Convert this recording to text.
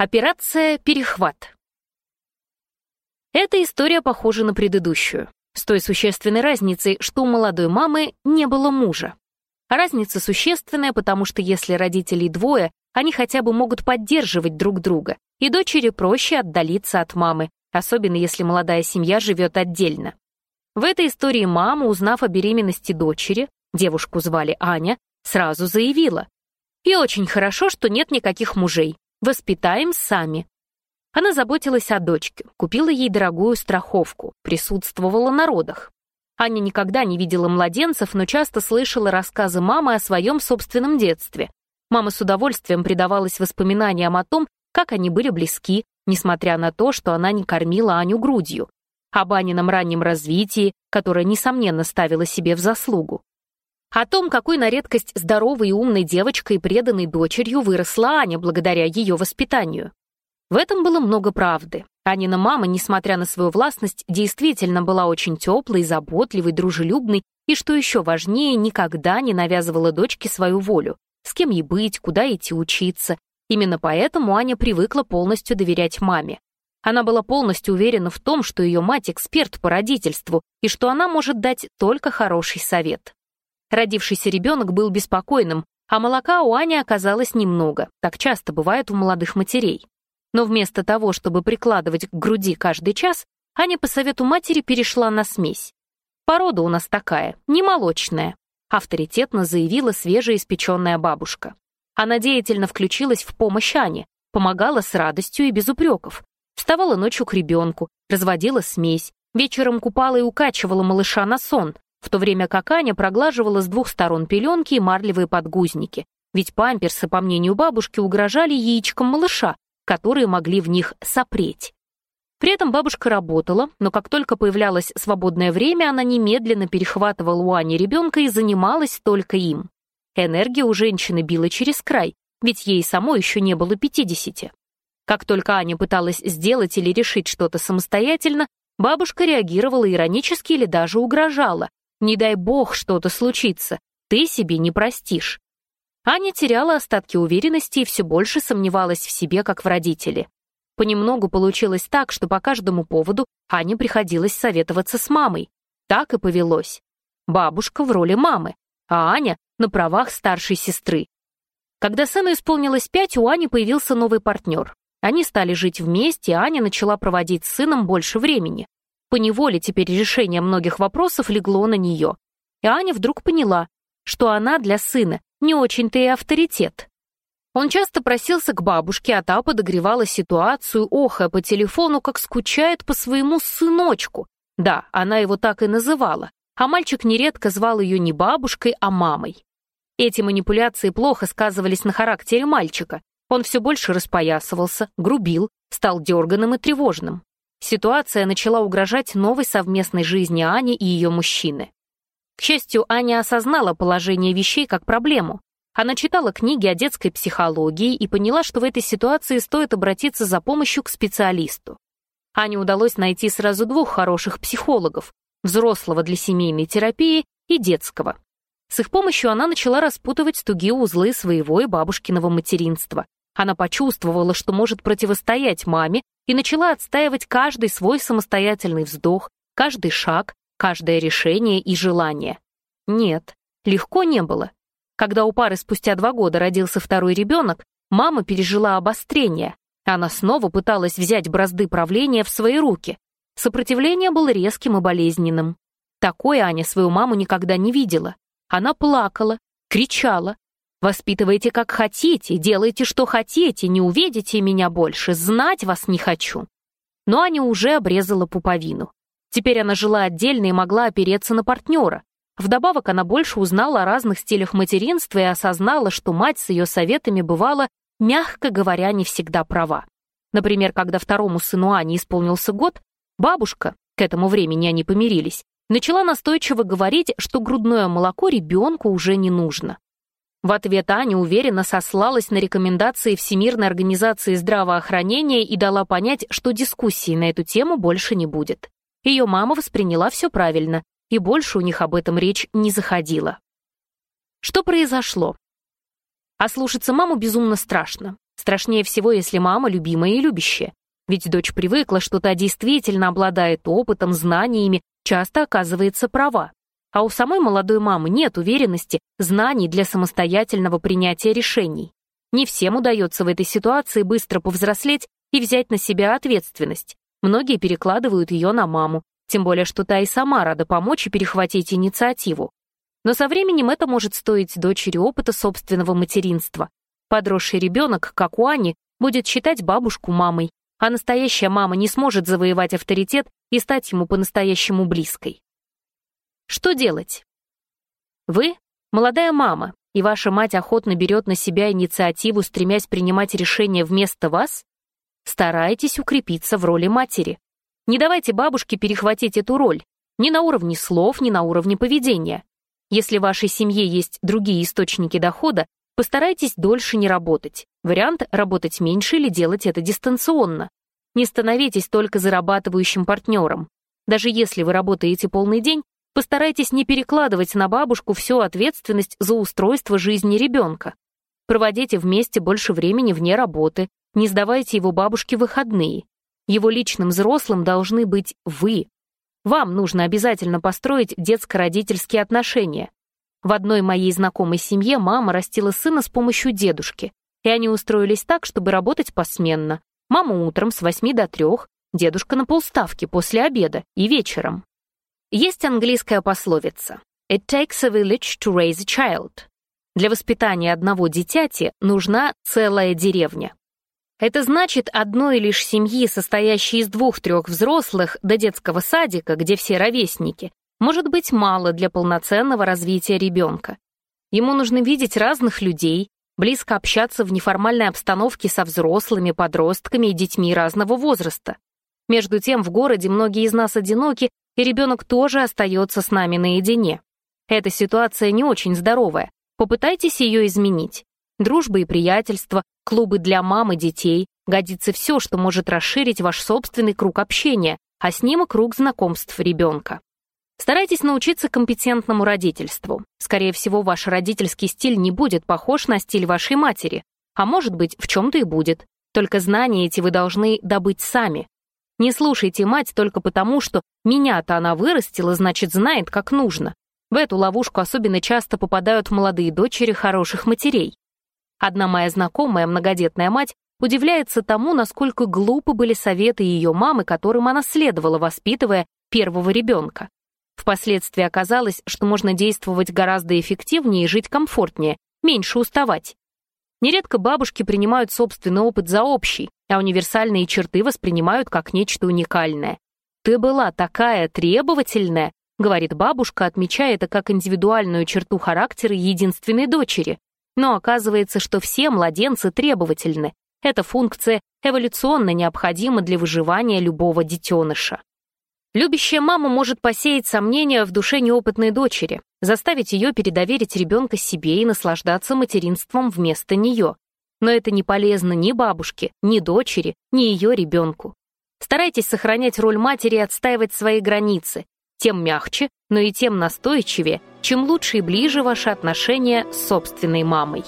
Операция «Перехват». Эта история похожа на предыдущую, с той существенной разницей, что у молодой мамы не было мужа. Разница существенная, потому что если родителей двое, они хотя бы могут поддерживать друг друга, и дочери проще отдалиться от мамы, особенно если молодая семья живет отдельно. В этой истории мама, узнав о беременности дочери, девушку звали Аня, сразу заявила. «И очень хорошо, что нет никаких мужей воспитаем сами. Она заботилась о дочке, купила ей дорогую страховку, присутствовала на родах. Аня никогда не видела младенцев, но часто слышала рассказы мамы о своем собственном детстве. Мама с удовольствием предавалась воспоминаниям о том, как они были близки, несмотря на то, что она не кормила Аню грудью. Об Анином раннем развитии, которое, несомненно, ставило себе в заслугу. О том, какой на редкость здоровой и умной девочкой и преданной дочерью выросла Аня благодаря ее воспитанию. В этом было много правды. Анина мама, несмотря на свою властность, действительно была очень теплой, заботливой, дружелюбной и, что еще важнее, никогда не навязывала дочке свою волю, с кем ей быть, куда идти учиться. Именно поэтому Аня привыкла полностью доверять маме. Она была полностью уверена в том, что ее мать эксперт по родительству и что она может дать только хороший совет. Родившийся ребенок был беспокойным, а молока у Ани оказалось немного, так часто бывает у молодых матерей. Но вместо того, чтобы прикладывать к груди каждый час, Аня по совету матери перешла на смесь. «Порода у нас такая, не молочная», — авторитетно заявила свежеиспеченная бабушка. Она деятельно включилась в помощь Ане, помогала с радостью и без упреков. Вставала ночью к ребенку, разводила смесь, вечером купала и укачивала малыша на сон, в то время как Аня проглаживала с двух сторон пеленки и марлевые подгузники, ведь памперсы, по мнению бабушки, угрожали яичкам малыша, которые могли в них сопреть. При этом бабушка работала, но как только появлялось свободное время, она немедленно перехватывала у Ани ребенка и занималась только им. Энергия у женщины била через край, ведь ей самой еще не было 50. Как только Аня пыталась сделать или решить что-то самостоятельно, бабушка реагировала иронически или даже угрожала, не дай бог что-то случится, ты себе не простишь. Аня теряла остатки уверенности и все больше сомневалась в себе, как в родителе. Понемногу получилось так, что по каждому поводу Ане приходилось советоваться с мамой. Так и повелось. Бабушка в роли мамы, а Аня на правах старшей сестры. Когда сыну исполнилось пять, у Ани появился новый партнер. Они стали жить вместе, и Аня начала проводить с сыном больше времени. Поневоле теперь решение многих вопросов легло на нее. И Аня вдруг поняла, что она для сына не очень-то и авторитет. Он часто просился к бабушке, а та подогревала ситуацию, охая по телефону, как скучает по своему сыночку. Да, она его так и называла, а мальчик нередко звал ее не бабушкой, а мамой. Эти манипуляции плохо сказывались на характере мальчика. Он все больше распоясывался, грубил, стал дерганым и тревожным ситуация начала угрожать новой совместной жизни Ани и ее мужчины. К счастью, Аня осознала положение вещей как проблему. Она читала книги о детской психологии и поняла, что в этой ситуации стоит обратиться за помощью к специалисту. Ане удалось найти сразу двух хороших психологов, взрослого для семейной терапии и детского. С их помощью она начала распутывать тугие узлы своего и бабушкиного материнства, она почувствовала, что может противостоять маме, и начала отстаивать каждый свой самостоятельный вздох, каждый шаг, каждое решение и желание. Нет, легко не было. Когда у пары спустя два года родился второй ребенок, мама пережила обострение. Она снова пыталась взять бразды правления в свои руки. Сопротивление было резким и болезненным. Такой Аня свою маму никогда не видела. Она плакала, кричала, Воспитывайте, как хотите, делайте, что хотите, не увидите меня больше, знать вас не хочу». Но Аня уже обрезала пуповину. Теперь она жила отдельно и могла опереться на партнера. Вдобавок она больше узнала о разных стилях материнства и осознала, что мать с ее советами бывала, мягко говоря, не всегда права. Например, когда второму сыну Ани исполнился год, бабушка, к этому времени они помирились, начала настойчиво говорить, что грудное молоко ребенку уже не нужно. В ответ Аня уверенно сослалась на рекомендации Всемирной организации здравоохранения и дала понять, что дискуссий на эту тему больше не будет. Ее мама восприняла все правильно, и больше у них об этом речь не заходила. Что произошло? А Ослушаться маму безумно страшно. Страшнее всего, если мама любимая и любящая. Ведь дочь привыкла, что та действительно обладает опытом, знаниями, часто оказывается права. А у самой молодой мамы нет уверенности, знаний для самостоятельного принятия решений. Не всем удается в этой ситуации быстро повзрослеть и взять на себя ответственность. Многие перекладывают ее на маму, тем более что та и сама рада помочь и перехватить инициативу. Но со временем это может стоить дочери опыта собственного материнства. Подросший ребенок, как у Ани, будет считать бабушку мамой, а настоящая мама не сможет завоевать авторитет и стать ему по-настоящему близкой. Что делать? Вы — молодая мама, и ваша мать охотно берет на себя инициативу, стремясь принимать решения вместо вас? Старайтесь укрепиться в роли матери. Не давайте бабушке перехватить эту роль ни на уровне слов, ни на уровне поведения. Если в вашей семье есть другие источники дохода, постарайтесь дольше не работать. Вариант — работать меньше или делать это дистанционно. Не становитесь только зарабатывающим партнером. Даже если вы работаете полный день, Постарайтесь не перекладывать на бабушку всю ответственность за устройство жизни ребенка. Проводите вместе больше времени вне работы, не сдавайте его бабушке выходные. Его личным взрослым должны быть вы. Вам нужно обязательно построить детско-родительские отношения. В одной моей знакомой семье мама растила сына с помощью дедушки, и они устроились так, чтобы работать посменно. Мама утром с 8 до 3, дедушка на полставки после обеда и вечером. Есть английская пословица «It takes a village to raise a child». Для воспитания одного дитяти нужна целая деревня. Это значит одной лишь семьи, состоящей из двух-трех взрослых, до детского садика, где все ровесники, может быть мало для полноценного развития ребенка. Ему нужно видеть разных людей, близко общаться в неформальной обстановке со взрослыми, подростками и детьми разного возраста. Между тем, в городе многие из нас одиноки и ребенок тоже остается с нами наедине. Эта ситуация не очень здоровая. Попытайтесь ее изменить. Дружба и приятельство, клубы для мам и детей, годится все, что может расширить ваш собственный круг общения, а с ним и круг знакомств ребенка. Старайтесь научиться компетентному родительству. Скорее всего, ваш родительский стиль не будет похож на стиль вашей матери, а может быть, в чем-то и будет. Только знания эти вы должны добыть сами, не слушайте мать только потому, что меня-то она вырастила, значит, знает, как нужно. В эту ловушку особенно часто попадают молодые дочери хороших матерей. Одна моя знакомая, многодетная мать, удивляется тому, насколько глупы были советы ее мамы, которым она следовала, воспитывая первого ребенка. Впоследствии оказалось, что можно действовать гораздо эффективнее и жить комфортнее, меньше уставать. Нередко бабушки принимают собственный опыт за общий, а универсальные черты воспринимают как нечто уникальное. «Ты была такая требовательная», — говорит бабушка, отмечая это как индивидуальную черту характера единственной дочери. Но оказывается, что все младенцы требовательны. Эта функция эволюционно необходима для выживания любого детеныша. Любящая мама может посеять сомнения в душе неопытной дочери, заставить ее передоверить ребенка себе и наслаждаться материнством вместо нее но это не полезно ни бабушке, ни дочери, ни ее ребенку. Старайтесь сохранять роль матери и отстаивать свои границы. Тем мягче, но и тем настойчивее, чем лучше и ближе ваши отношения с собственной мамой.